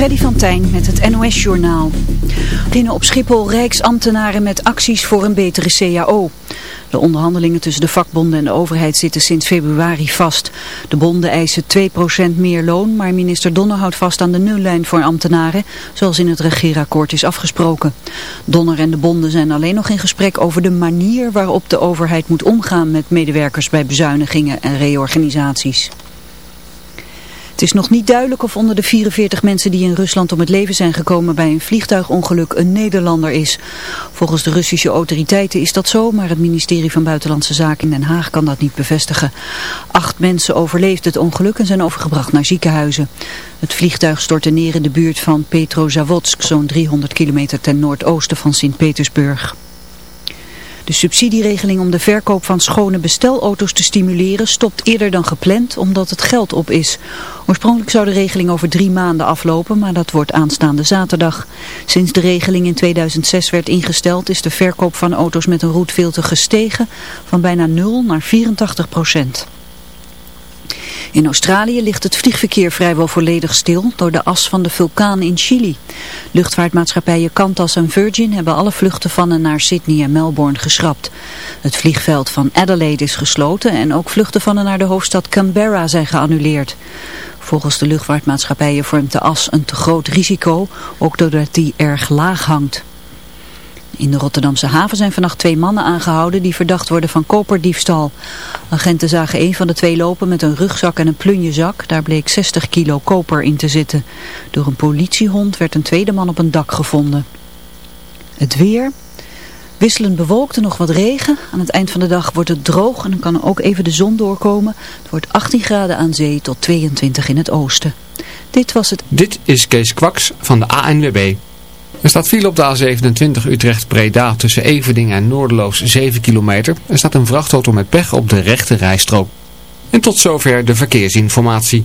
Freddy van Tijn met het NOS-journaal. Beginnen op Schiphol rijksambtenaren met acties voor een betere CAO. De onderhandelingen tussen de vakbonden en de overheid zitten sinds februari vast. De bonden eisen 2% meer loon, maar minister Donner houdt vast aan de nullijn voor ambtenaren, zoals in het regeerakkoord is afgesproken. Donner en de bonden zijn alleen nog in gesprek over de manier waarop de overheid moet omgaan met medewerkers bij bezuinigingen en reorganisaties. Het is nog niet duidelijk of onder de 44 mensen die in Rusland om het leven zijn gekomen bij een vliegtuigongeluk een Nederlander is. Volgens de Russische autoriteiten is dat zo, maar het ministerie van Buitenlandse Zaken in Den Haag kan dat niet bevestigen. Acht mensen overleefden het ongeluk en zijn overgebracht naar ziekenhuizen. Het vliegtuig stortte neer in de buurt van Petrozavodsk, zo'n 300 kilometer ten noordoosten van Sint-Petersburg. De subsidieregeling om de verkoop van schone bestelauto's te stimuleren stopt eerder dan gepland omdat het geld op is. Oorspronkelijk zou de regeling over drie maanden aflopen, maar dat wordt aanstaande zaterdag. Sinds de regeling in 2006 werd ingesteld is de verkoop van auto's met een roetfilter gestegen van bijna 0 naar 84 procent. In Australië ligt het vliegverkeer vrijwel volledig stil door de as van de vulkaan in Chili. Luchtvaartmaatschappijen Qantas en Virgin hebben alle vluchten van en naar Sydney en Melbourne geschrapt. Het vliegveld van Adelaide is gesloten en ook vluchten van en naar de hoofdstad Canberra zijn geannuleerd. Volgens de luchtvaartmaatschappijen vormt de as een te groot risico, ook doordat die erg laag hangt. In de Rotterdamse haven zijn vannacht twee mannen aangehouden die verdacht worden van koperdiefstal. Agenten zagen een van de twee lopen met een rugzak en een plunjezak. Daar bleek 60 kilo koper in te zitten. Door een politiehond werd een tweede man op een dak gevonden. Het weer... Wisselend bewolkt en nog wat regen. Aan het eind van de dag wordt het droog en dan kan ook even de zon doorkomen. Het wordt 18 graden aan zee tot 22 in het oosten. Dit was het... Dit is Kees Kwaks van de ANWB. Er staat file op de A27 Utrecht-Breda tussen Everdingen en Noordeloos 7 kilometer. Er staat een vrachtauto met pech op de rechte rijstrook. En tot zover de verkeersinformatie.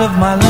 of my lady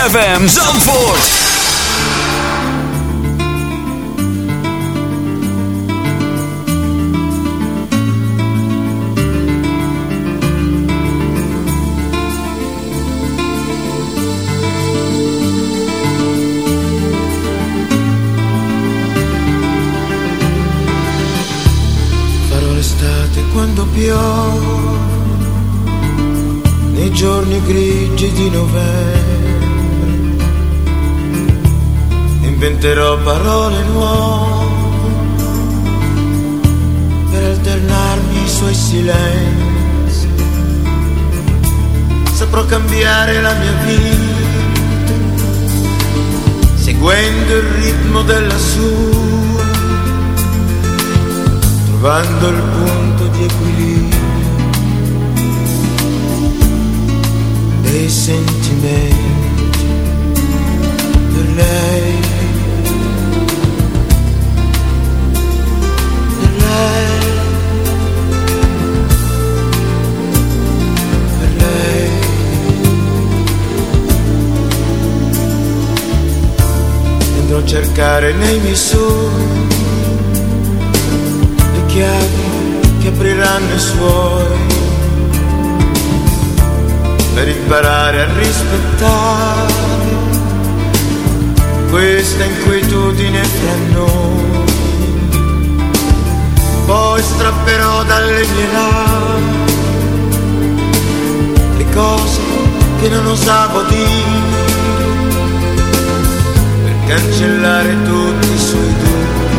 ZFM Zandvoort. e nei miei sogni le chiavi che apriranno i suoi per imparare a rispettare questa inquietudine tra noi. Poi strapperò dalle mie labbra le cose che non osavo dire cancellare tutti i suoi dubbi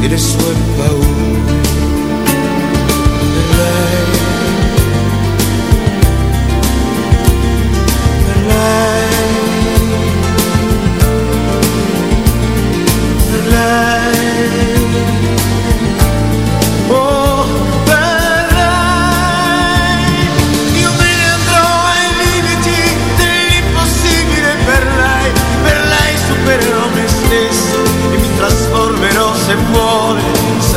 e le sue paure. E lei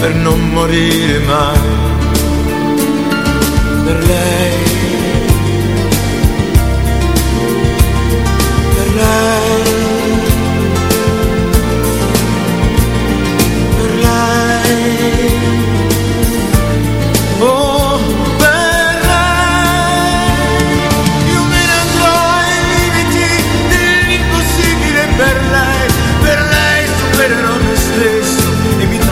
per non morire mai. Per lei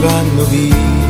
vanno via.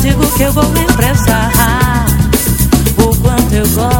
digo que eu vou me emprestar. O quanto eu gosto.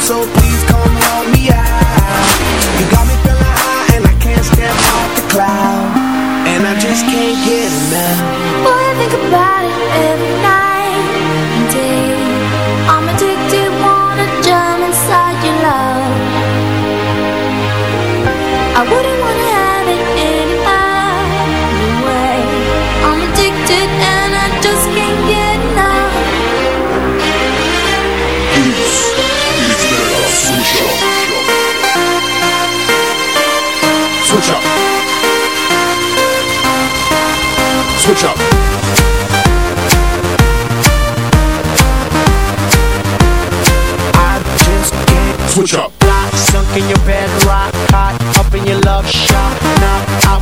so please come help me out. You got me feeling high and I can't step off the cloud. And I just can't get enough.